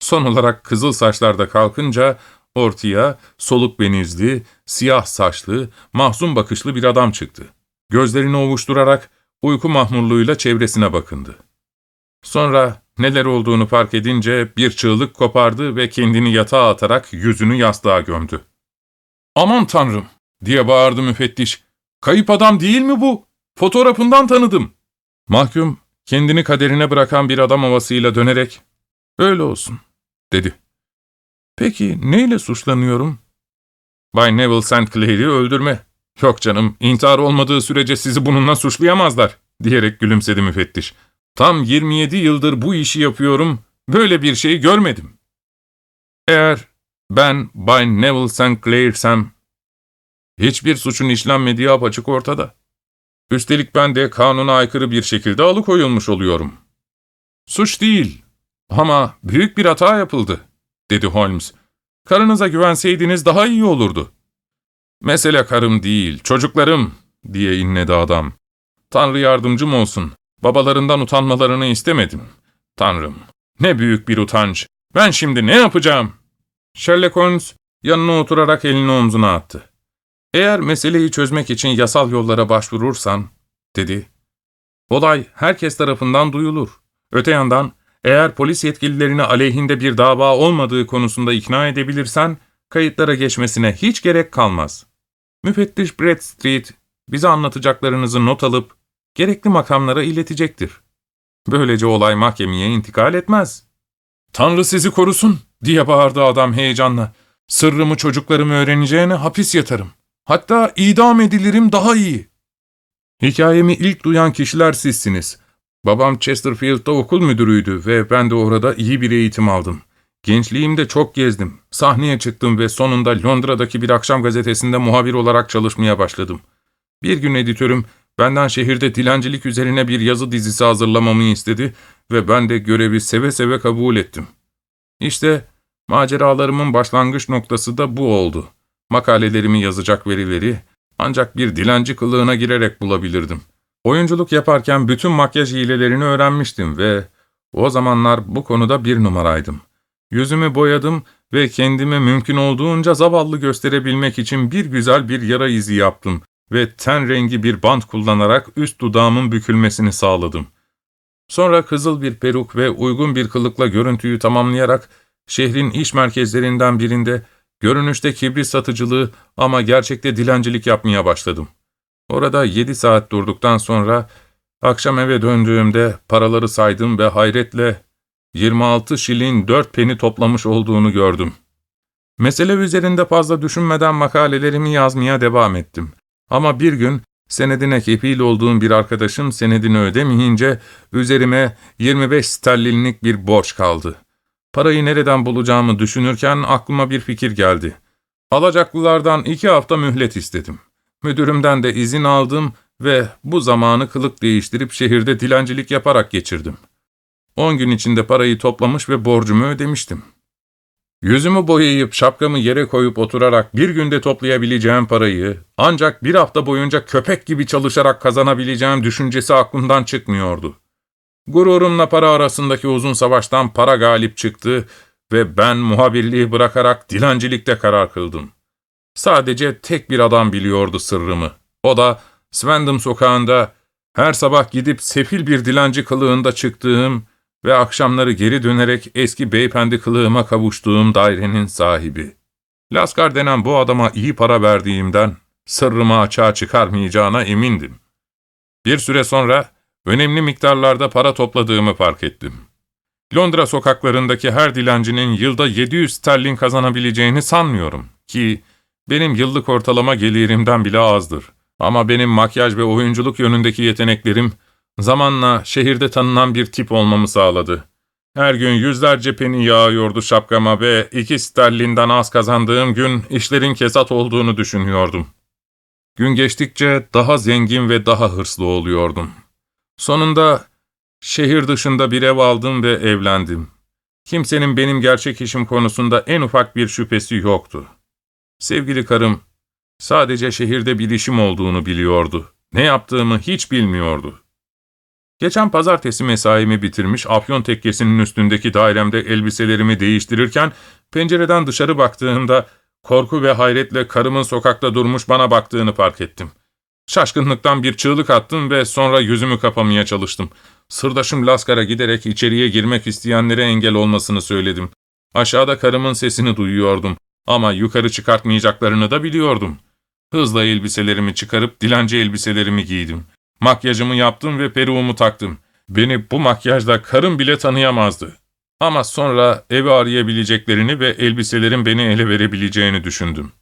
Son olarak kızıl saçlarda kalkınca ortaya soluk benizli, siyah saçlı, mahzun bakışlı bir adam çıktı. Gözlerini ovuşturarak uyku mahmurluğuyla çevresine bakındı. Sonra neler olduğunu fark edince bir çığlık kopardı ve kendini yatağa atarak yüzünü yastığa gömdü. ''Aman tanrım!'' diye bağırdı müfettiş. ''Kayıp adam değil mi bu? Fotoğrafından tanıdım.'' Mahkum kendini kaderine bırakan bir adam havasıyla dönerek ''Öyle olsun.'' dedi. ''Peki neyle suçlanıyorum?'' ''Bay Neville St. Clair'i öldürme. Yok canım, intihar olmadığı sürece sizi bununla suçlayamazlar.'' diyerek gülümsedi müfettiş. ''Tam 27 yıldır bu işi yapıyorum, böyle bir şey görmedim.'' ''Eğer ben Bay Neville St. Clair'sem, hiçbir suçun işlenmediği apaçık ortada.'' Üstelik ben de kanuna aykırı bir şekilde alıkoyulmuş oluyorum. Suç değil ama büyük bir hata yapıldı, dedi Holmes. Karınıza güvenseydiniz daha iyi olurdu. Mesele karım değil, çocuklarım, diye inledi adam. Tanrı yardımcım olsun. Babalarından utanmalarını istemedim. Tanrım, ne büyük bir utanç. Ben şimdi ne yapacağım? Sherlock Holmes yanına oturarak elini omzuna attı. Eğer meseleyi çözmek için yasal yollara başvurursan, dedi, olay herkes tarafından duyulur. Öte yandan, eğer polis yetkililerini aleyhinde bir dava olmadığı konusunda ikna edebilirsen, kayıtlara geçmesine hiç gerek kalmaz. Müfettiş Bradstreet bize anlatacaklarınızı not alıp gerekli makamlara iletecektir. Böylece olay mahkemeye intikal etmez. Tanrı sizi korusun diye bağırdı adam heyecanla. Sırrımı çocuklarımı öğreneceğine hapis yatarım. Hatta idam edilirim daha iyi. Hikayemi ilk duyan kişiler sizsiniz. Babam Chesterfield'da okul müdürüydü ve ben de orada iyi bir eğitim aldım. Gençliğimde çok gezdim. Sahneye çıktım ve sonunda Londra'daki bir akşam gazetesinde muhabir olarak çalışmaya başladım. Bir gün editörüm benden şehirde dilencilik üzerine bir yazı dizisi hazırlamamı istedi ve ben de görevi seve seve kabul ettim. İşte maceralarımın başlangıç noktası da bu oldu. Makalelerimi yazacak verileri ancak bir dilenci kılığına girerek bulabilirdim. Oyunculuk yaparken bütün makyaj hilelerini öğrenmiştim ve o zamanlar bu konuda bir numaraydım. Yüzümü boyadım ve kendimi mümkün olduğunca zavallı gösterebilmek için bir güzel bir yara izi yaptım ve ten rengi bir bant kullanarak üst dudağımın bükülmesini sağladım. Sonra kızıl bir peruk ve uygun bir kılıkla görüntüyü tamamlayarak şehrin iş merkezlerinden birinde görünüşte kibrit satıcılığı ama gerçekte dilencilik yapmaya başladım. Orada yedi saat durduktan sonra akşam eve döndüğümde paraları saydım ve hayretle 26 şilin 4 peni toplamış olduğunu gördüm. Mesele üzerinde fazla düşünmeden makalelerimi yazmaya devam ettim. Ama bir gün senedine kefil olduğum bir arkadaşım senedini ödemeyince üzerime 25 sterlinlik bir borç kaldı. Parayı nereden bulacağımı düşünürken aklıma bir fikir geldi. Alacaklılardan iki hafta mühlet istedim. Müdürümden de izin aldım ve bu zamanı kılık değiştirip şehirde dilencilik yaparak geçirdim. On gün içinde parayı toplamış ve borcumu ödemiştim. Yüzümü boyayıp şapkamı yere koyup oturarak bir günde toplayabileceğim parayı ancak bir hafta boyunca köpek gibi çalışarak kazanabileceğim düşüncesi aklımdan çıkmıyordu. Gururumla para arasındaki uzun savaştan para galip çıktı ve ben muhabirliği bırakarak dilencilikte karar kıldım. Sadece tek bir adam biliyordu sırrımı. O da Swendam sokağında her sabah gidip sefil bir dilenci kılığında çıktığım ve akşamları geri dönerek eski beyefendi kılığıma kavuştuğum dairenin sahibi. Laskar denen bu adama iyi para verdiğimden sırrımı açığa çıkarmayacağına emindim. Bir süre sonra önemli miktarlarda para topladığımı fark ettim. Londra sokaklarındaki her dilencinin yılda 700 sterlin kazanabileceğini sanmıyorum ki benim yıllık ortalama gelirimden bile azdır. Ama benim makyaj ve oyunculuk yönündeki yeteneklerim zamanla şehirde tanınan bir tip olmamı sağladı. Her gün yüzlerce peni yağıyordu şapkama ve iki sterlinden az kazandığım gün işlerin kesat olduğunu düşünüyordum. Gün geçtikçe daha zengin ve daha hırslı oluyordum. Sonunda şehir dışında bir ev aldım ve evlendim. Kimsenin benim gerçek işim konusunda en ufak bir şüphesi yoktu. Sevgili karım, sadece şehirde bir işim olduğunu biliyordu. Ne yaptığımı hiç bilmiyordu. Geçen pazartesi mesaimi bitirmiş, afyon tekkesinin üstündeki dairemde elbiselerimi değiştirirken, pencereden dışarı baktığımda, korku ve hayretle karımın sokakta durmuş bana baktığını fark ettim. Şaşkınlıktan bir çığlık attım ve sonra yüzümü kapamaya çalıştım. Sırdaşım Laskar'a giderek içeriye girmek isteyenlere engel olmasını söyledim. Aşağıda karımın sesini duyuyordum. Ama yukarı çıkartmayacaklarını da biliyordum. Hızla elbiselerimi çıkarıp dilenci elbiselerimi giydim. Makyajımı yaptım ve peruğumu taktım. Beni bu makyajla karım bile tanıyamazdı. Ama sonra evi arayabileceklerini ve elbiselerin beni ele verebileceğini düşündüm.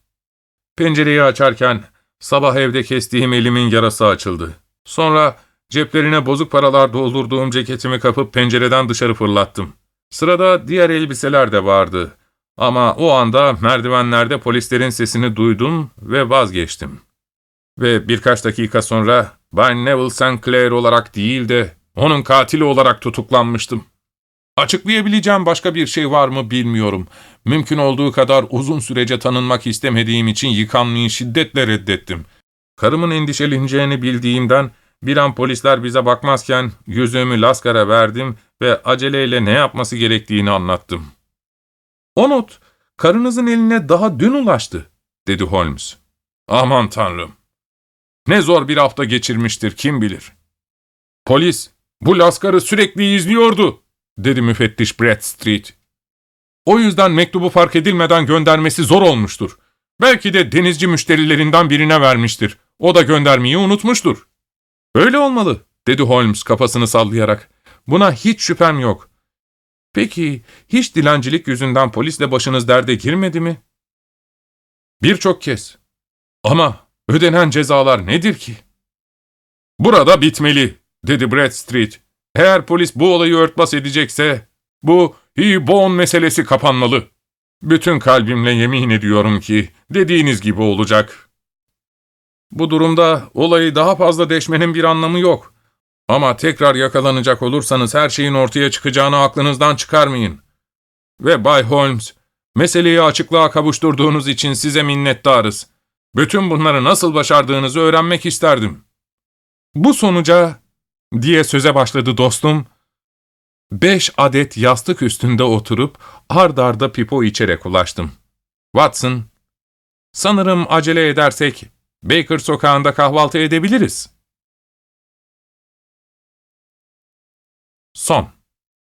Pencereyi açarken sabah evde kestiğim elimin yarası açıldı. Sonra ceplerine bozuk paralar doldurduğum ceketimi kapıp pencereden dışarı fırlattım. Sırada diğer elbiseler de vardı. Ama o anda merdivenlerde polislerin sesini duydum ve vazgeçtim. Ve birkaç dakika sonra Bay Neville St. Clair olarak değil de onun katili olarak tutuklanmıştım. Açıklayabileceğim başka bir şey var mı bilmiyorum. Mümkün olduğu kadar uzun sürece tanınmak istemediğim için yıkanmayı şiddetle reddettim. Karımın endişeleneceğini bildiğimden bir an polisler bize bakmazken yüzümü Laskar'a verdim ve aceleyle ne yapması gerektiğini anlattım. O not, karınızın eline daha dün ulaştı, dedi Holmes. Aman tanrım. Ne zor bir hafta geçirmiştir kim bilir. Polis, bu Laskar'ı sürekli izliyordu, dedi müfettiş Bradstreet. O yüzden mektubu fark edilmeden göndermesi zor olmuştur. Belki de denizci müşterilerinden birine vermiştir. O da göndermeyi unutmuştur. Öyle olmalı, dedi Holmes kafasını sallayarak. Buna hiç şüphem yok. Peki, hiç dilencilik yüzünden polisle başınız derde girmedi mi? Birçok kez. Ama ödenen cezalar nedir ki? Burada bitmeli, dedi Bradstreet. Eğer polis bu olayı örtbas edecekse, bu He-Bone meselesi kapanmalı. Bütün kalbimle yemin ediyorum ki dediğiniz gibi olacak. Bu durumda olayı daha fazla deşmenin bir anlamı yok. Ama tekrar yakalanacak olursanız her şeyin ortaya çıkacağını aklınızdan çıkarmayın. Ve Bay Holmes, meseleyi açıklığa kavuşturduğunuz için size minnettarız. Bütün bunları nasıl başardığınızı öğrenmek isterdim. Bu sonuca, diye söze başladı dostum, beş adet yastık üstünde oturup ard arda pipo içerek ulaştım. Watson, sanırım acele edersek Baker sokağında kahvaltı edebiliriz. Son